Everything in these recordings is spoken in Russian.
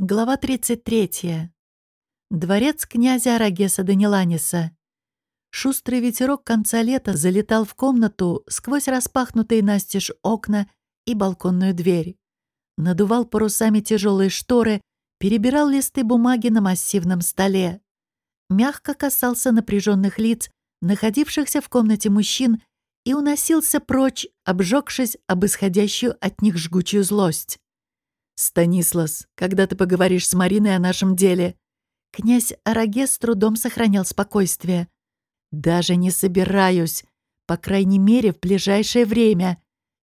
Глава 33. Дворец князя Арагеса Даниланиса. Шустрый ветерок конца лета залетал в комнату сквозь распахнутые настежь окна и балконную дверь. Надувал парусами тяжелые шторы, перебирал листы бумаги на массивном столе. Мягко касался напряженных лиц, находившихся в комнате мужчин, и уносился прочь, обжегшись об исходящую от них жгучую злость. «Станислас, когда ты поговоришь с Мариной о нашем деле?» Князь Араге с трудом сохранял спокойствие. «Даже не собираюсь, по крайней мере, в ближайшее время»,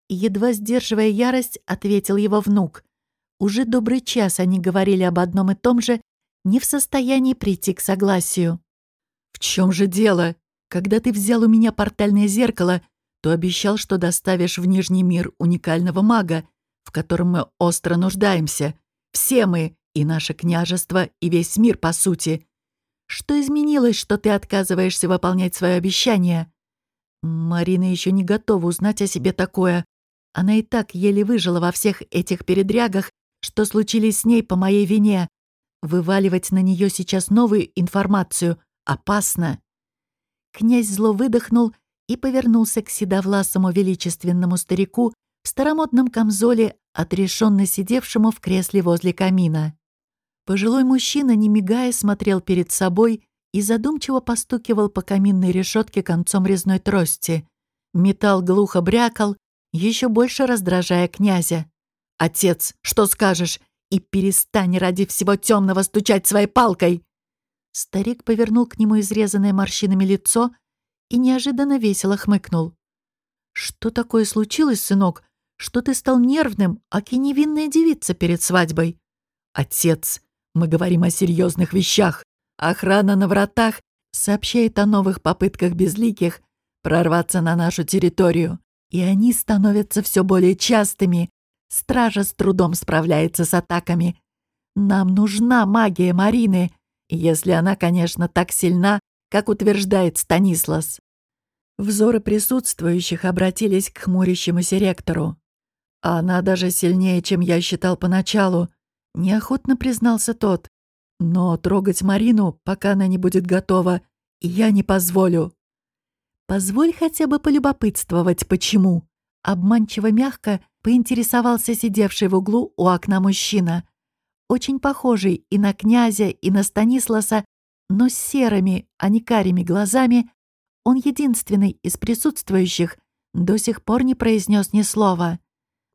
едва сдерживая ярость, ответил его внук. Уже добрый час они говорили об одном и том же, не в состоянии прийти к согласию. «В чем же дело? Когда ты взял у меня портальное зеркало, то обещал, что доставишь в Нижний мир уникального мага, котором мы остро нуждаемся. Все мы, и наше княжество, и весь мир, по сути. Что изменилось, что ты отказываешься выполнять свое обещание? Марина еще не готова узнать о себе такое. Она и так еле выжила во всех этих передрягах, что случились с ней по моей вине. Вываливать на нее сейчас новую информацию опасно. Князь зло выдохнул и повернулся к седовласому величественному старику в старомодном камзоле, отрешенно сидевшему в кресле возле камина. Пожилой мужчина, не мигая, смотрел перед собой и задумчиво постукивал по каминной решетке концом резной трости. Металл глухо брякал, еще больше раздражая князя. «Отец, что скажешь? И перестань ради всего темного стучать своей палкой!» Старик повернул к нему изрезанное морщинами лицо и неожиданно весело хмыкнул. «Что такое случилось, сынок? Что ты стал нервным, аки невинная девица перед свадьбой. Отец, мы говорим о серьезных вещах. Охрана на вратах сообщает о новых попытках безликих прорваться на нашу территорию, и они становятся все более частыми. Стража с трудом справляется с атаками. Нам нужна магия Марины, если она, конечно, так сильна, как утверждает Станислас. Взоры присутствующих обратились к хмурящемуся ректору. Она даже сильнее, чем я считал поначалу. Неохотно признался тот. Но трогать Марину, пока она не будет готова, я не позволю. Позволь хотя бы полюбопытствовать, почему. Обманчиво мягко поинтересовался сидевший в углу у окна мужчина. Очень похожий и на князя, и на Станисласа, но с серыми, а не карими глазами, он единственный из присутствующих до сих пор не произнес ни слова.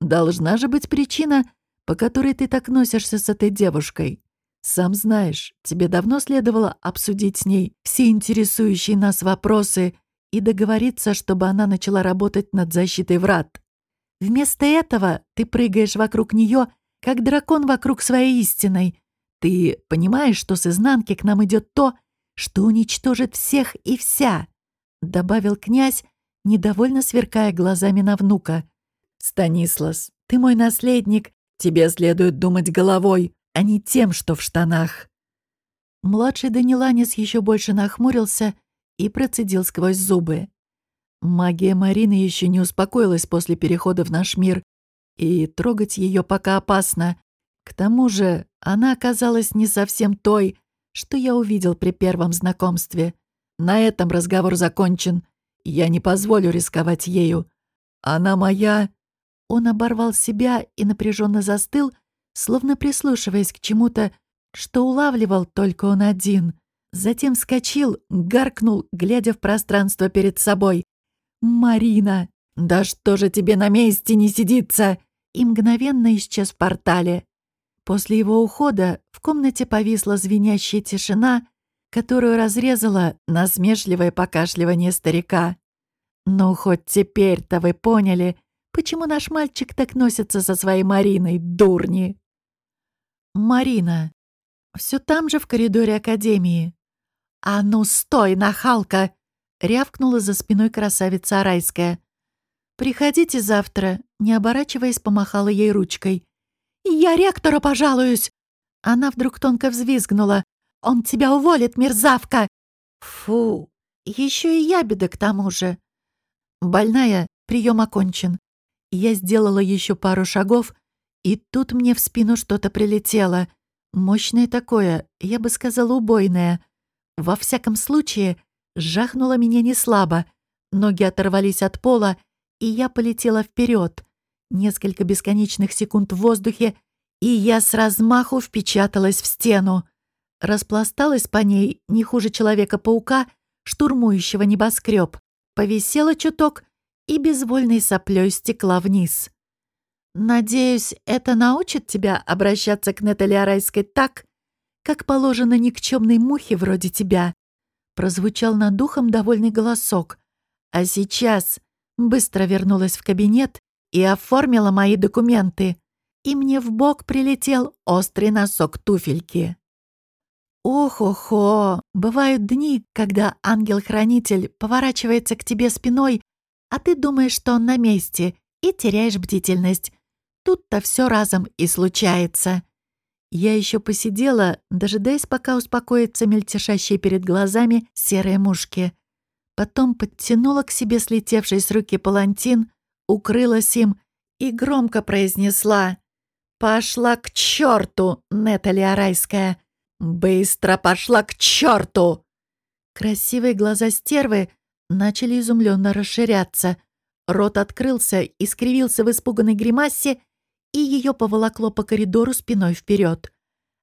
Должна же быть причина, по которой ты так носишься с этой девушкой. Сам знаешь, тебе давно следовало обсудить с ней все интересующие нас вопросы и договориться, чтобы она начала работать над защитой врат. Вместо этого ты прыгаешь вокруг нее, как дракон вокруг своей истиной. Ты понимаешь, что с изнанки к нам идет то, что уничтожит всех и вся», — добавил князь, недовольно сверкая глазами на внука. «Станислас, ты мой наследник, тебе следует думать головой, а не тем, что в штанах». Младший Даниланис еще больше нахмурился и процедил сквозь зубы. Магия Марины еще не успокоилась после перехода в наш мир, и трогать ее пока опасно. К тому же она оказалась не совсем той, что я увидел при первом знакомстве. На этом разговор закончен. Я не позволю рисковать ею. Она моя он оборвал себя и напряженно застыл, словно прислушиваясь к чему-то, что улавливал только он один. Затем вскочил, гаркнул, глядя в пространство перед собой. «Марина! Да что же тебе на месте не сидится?» И мгновенно исчез в портале. После его ухода в комнате повисла звенящая тишина, которую разрезала насмешливое покашливание старика. «Ну, хоть теперь-то вы поняли, Почему наш мальчик так носится со своей Мариной, дурни?» «Марина. Все там же в коридоре Академии». «А ну, стой, нахалка!» — рявкнула за спиной красавица Арайская. «Приходите завтра», — не оборачиваясь, помахала ей ручкой. «Я ректору пожалуюсь!» Она вдруг тонко взвизгнула. «Он тебя уволит, мерзавка!» «Фу! Еще и ябеда к тому же!» «Больная, прием окончен. Я сделала еще пару шагов, и тут мне в спину что-то прилетело. Мощное такое, я бы сказала, убойное. Во всяком случае, жахнуло меня не слабо. Ноги оторвались от пола, и я полетела вперед. Несколько бесконечных секунд в воздухе, и я с размаху впечаталась в стену. Распласталась по ней не хуже Человека-паука, штурмующего небоскреб. Повисела чуток и безвольной соплей стекла вниз. «Надеюсь, это научит тебя обращаться к Натали Арайской так, как положено никчемной мухе вроде тебя», прозвучал над духом довольный голосок. А сейчас быстро вернулась в кабинет и оформила мои документы. И мне в бок прилетел острый носок туфельки. Ох-охо, бывают дни, когда ангел-хранитель поворачивается к тебе спиной, а ты думаешь, что он на месте, и теряешь бдительность. Тут-то все разом и случается. Я еще посидела, дожидаясь, пока успокоятся мельтешащие перед глазами серые мушки. Потом подтянула к себе слетевший с руки палантин, укрылась им и громко произнесла «Пошла к черту, Нетали Арайская! Быстро пошла к черту!» Красивые глаза стервы начали изумленно расширяться. Рот открылся и скривился в испуганной гримасе, и ее поволокло по коридору спиной вперед.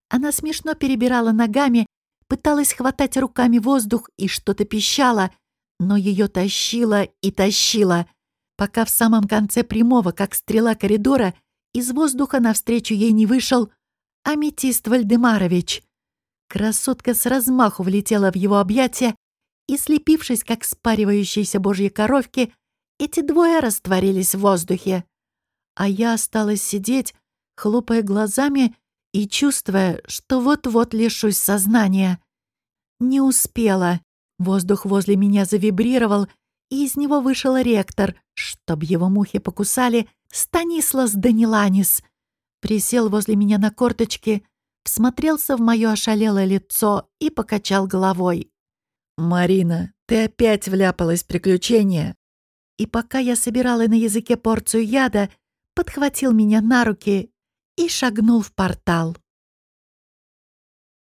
Она смешно перебирала ногами, пыталась хватать руками воздух и что-то пищала, но ее тащило и тащило, пока в самом конце прямого, как стрела коридора, из воздуха навстречу ей не вышел Аметист Вальдемарович. Красотка с размаху влетела в его объятия, и, слепившись, как спаривающиеся божьи коровки, эти двое растворились в воздухе. А я осталась сидеть, хлопая глазами и чувствуя, что вот-вот лишусь сознания. Не успела. Воздух возле меня завибрировал, и из него вышел ректор, чтоб его мухи покусали, Станислас Даниланис. Присел возле меня на корточки, всмотрелся в мое ошалелое лицо и покачал головой. «Марина, ты опять вляпалась в приключения!» И пока я собирала на языке порцию яда, подхватил меня на руки и шагнул в портал.